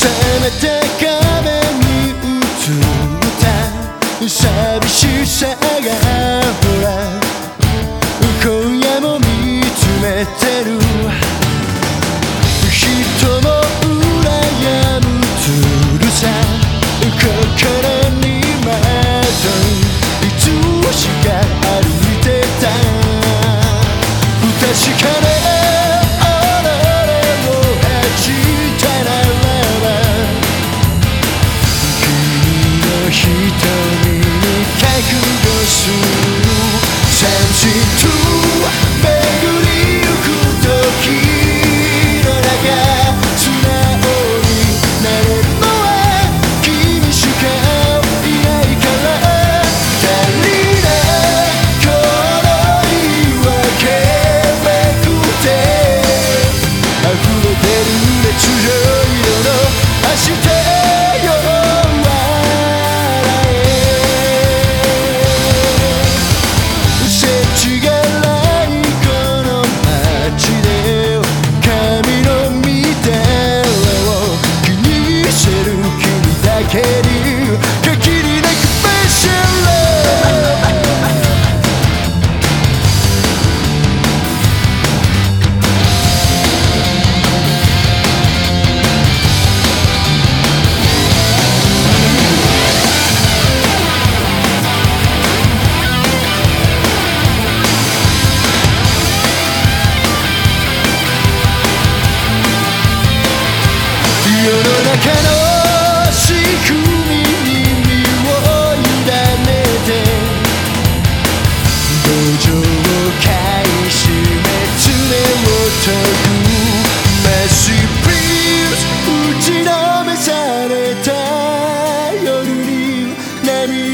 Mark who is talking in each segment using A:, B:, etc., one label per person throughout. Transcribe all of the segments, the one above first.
A: せめて壁に映った寂しさがほら今夜も見つめてる。she too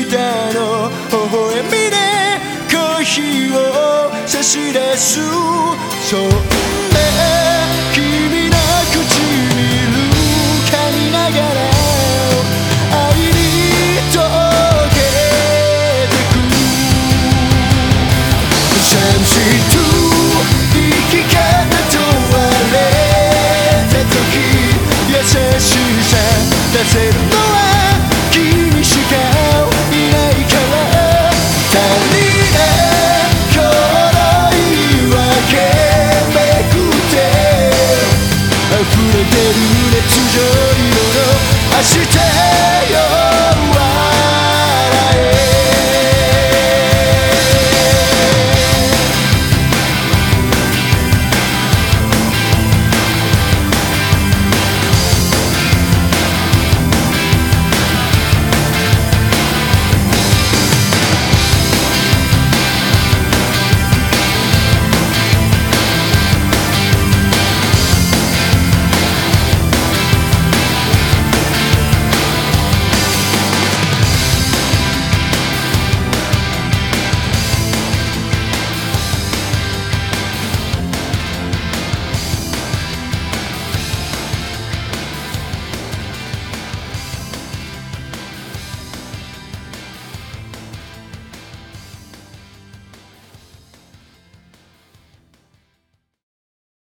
A: 涙の。微笑みでコーヒーを差し出す。そんな